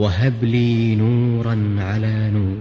وهب لي نورا على نور